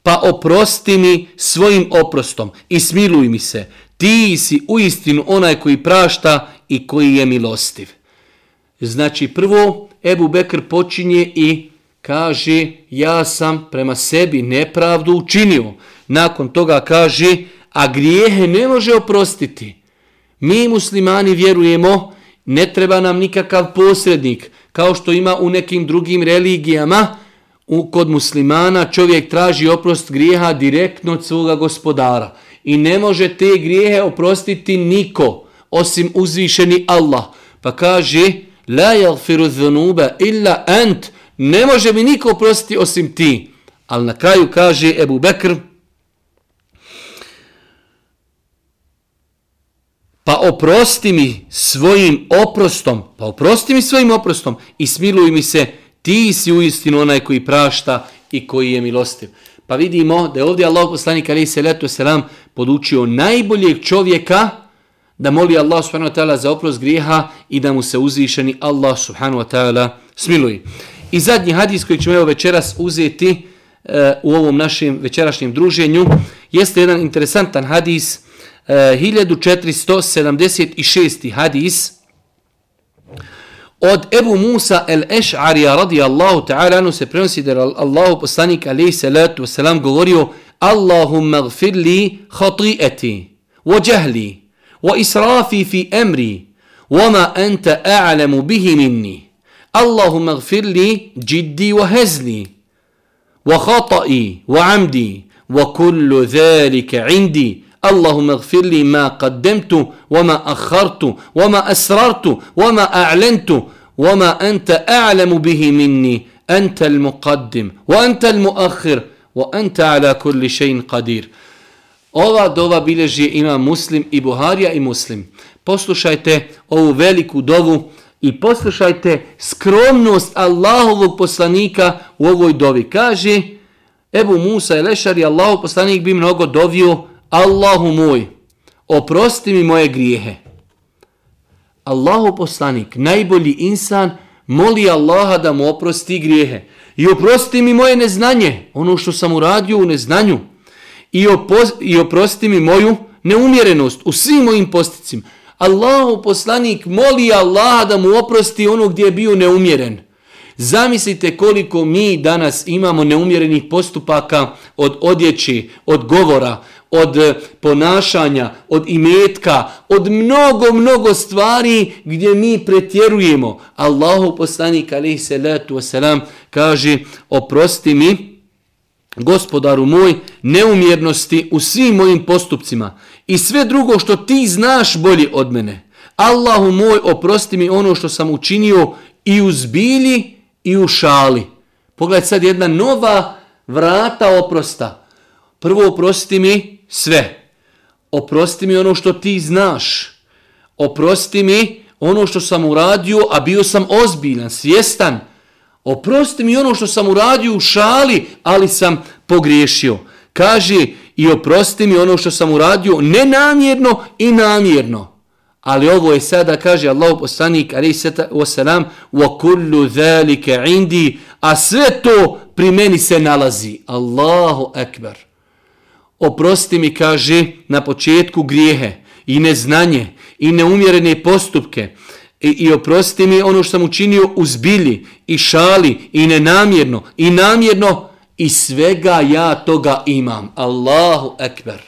pa oprosti mi svojim oprostom i smiluj mi se, ti si u istinu onaj koji prašta i koji je milostiv. Znači prvo, Ebu Bekr počinje i kaže ja sam prema sebi nepravdu učinio. Nakon toga kaže a grijehe ne može oprostiti. Mi muslimani vjerujemo ne treba nam nikakav posrednik kao što ima u nekim drugim religijama. U, kod muslimana čovjek traži oprost grijeha direktno od svoga gospodara. I ne može te grijehe oprostiti niko osim uzvišeni Allah. Pa kaže La yaghfiru dhunuba illa ant. Ne može mi niko oprostiti osim ti. Al na kraju kaže Ebu Bekr Pa oprosti mi svojim oprostom, pa oprosti mi svojim oprostom i smiluj mi se, ti si u istinu onaj koji prašta i koji je milostiv. Pa vidimo da je ovdje Allah poslanik alaihi salatu wasalam podučio najboljeg čovjeka, da moli Allah subhanahu wa ta'ala za oprost grijeha i da mu se uzvišeni Allah subhanahu wa ta'ala smiluje. I zadnji hadis koji ćemo evo večeras uzeti e, u ovom našem večerašnjem druženju jeste jedan interesantan hadis, eh, e, 1476. hadis od Ebu Musa el-Eš'arija radijallahu ta'ala anu se prenosi da Allahu poslanik alaihi salatu wasalam govorio Allahumma gfir li khati'ati wa jahli وإسرافي في أمري وما أنت أعلم به مني اللهم اغفر لي جدي وهزلي وخطئي وعمدي وكل ذلك Allahumma gfirli ma qaddemtu, wa ma akhartu, wa ma asrartu, wa ma a'lentu, wa ma anta a'lamu bihi minni, anta al-muqaddim, wa anta al-muakhir, wa anta ala kulli shayin qadir. Ova dova bilježi ima muslim i Buharija i muslim. Poslušajte ovu veliku dovu i poslušajte skromnost Allahovog poslanika u ovoj dovi. Kaže Ebu Musa i Lešari, Allahov poslanik bi mnogo dovio Allahu moj, oprosti mi moje grijehe. Allahov poslanik, najbolji insan, moli Allaha da mu oprosti grijehe. I oprosti mi moje neznanje, ono što sam uradio u neznanju i, opoz, i oprosti mi moju neumjerenost u svim mojim posticima. Allahu poslanik moli Allaha da mu oprosti ono gdje je bio neumjeren. Zamislite koliko mi danas imamo neumjerenih postupaka od odjeći, od govora, od eh, ponašanja, od imetka, od mnogo, mnogo stvari gdje mi pretjerujemo. Allahu poslanik alaihi salatu wasalam kaže oprosti mi gospodaru moj, neumjernosti u svim mojim postupcima i sve drugo što ti znaš bolje od mene. Allahu moj, oprosti mi ono što sam učinio i u zbilji i u šali. Pogledaj sad jedna nova vrata oprosta. Prvo oprosti mi sve. Oprosti mi ono što ti znaš. Oprosti mi ono što sam uradio, a bio sam ozbiljan, svjestan. Oprosti mi ono što sam uradio u šali, ali sam pogriješio. Kaže i oprosti mi ono što sam uradio nenamjerno i namjerno. Ali ovo je sada, kaže Allah poslanik, ali se wasalam, wa kullu zalika indi, a sve to pri meni se nalazi. Allahu ekber. Oprosti mi, kaže, na početku grijehe i neznanje i neumjerene postupke i, i oprosti mi ono što sam učinio u zbilji i šali i nenamjerno i namjerno i svega ja toga imam. Allahu ekber.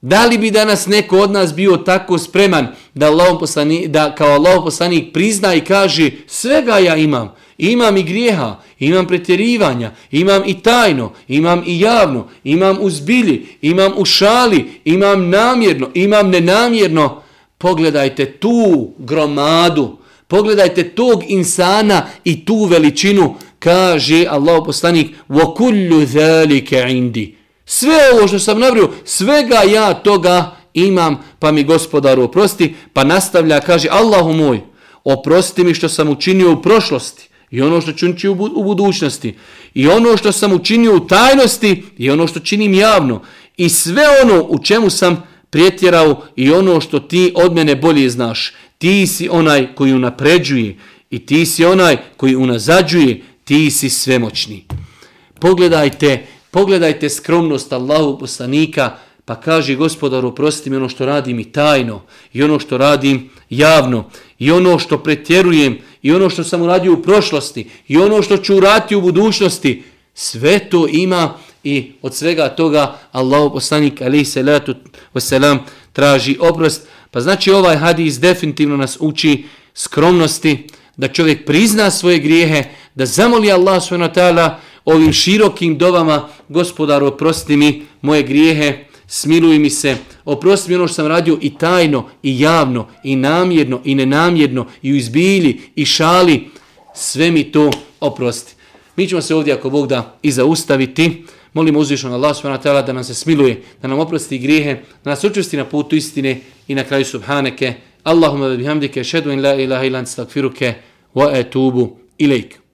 Da li bi danas neko od nas bio tako spreman da, Allahom poslani, da kao Allahom poslanik prizna i kaže svega ja imam Imam i grijeha, imam pretjerivanja, imam i tajno, imam i javno, imam u zbili, imam u šali, imam namjerno, imam nenamjerno. Pogledajte tu gromadu, pogledajte tog insana i tu veličinu, kaže Allah poslanik, وَكُلُّ ذَلِكَ عِنْدِ Sve ovo što sam nabrio, svega ja toga imam, pa mi gospodaru oprosti, pa nastavlja, kaže Allahu moj, oprosti mi što sam učinio u prošlosti i ono što ću učiniti u budućnosti i ono što sam učinio u tajnosti i ono što činim javno i sve ono u čemu sam pretjerao i ono što ti od mene bolje znaš. Ti si onaj koji unapređuje i ti si onaj koji unazađuje, ti si svemoćni. Pogledajte Pogledajte skromnost Allahu poslanika, pa kaže gospodaru, oprosti mi ono što radim i tajno, i ono što radim javno, i ono što pretjerujem, i ono što sam uradio u prošlosti, i ono što ću uraditi u budućnosti. Sve to ima i od svega toga Allahu poslanik, ali se letu wasalam, traži oprost. Pa znači ovaj hadis definitivno nas uči skromnosti, da čovjek prizna svoje grijehe, da zamoli Allah svojno ta'ala, ovim širokim dovama, gospodaru, oprosti mi moje grijehe, smiluj mi se, oprosti mi ono što sam radio i tajno, i javno, i namjerno, i nenamjerno, i u izbilji, i šali, sve mi to oprosti. Mi ćemo se ovdje, ako Bog da, i zaustaviti. Molimo uzvišno na Allah subhanahu da nam se smiluje, da nam oprosti grijehe, da nas učesti na putu istine i na kraju subhaneke. Allahumma bihamdike, šedu in la ilaha ilan stakfiruke, wa etubu ilaik.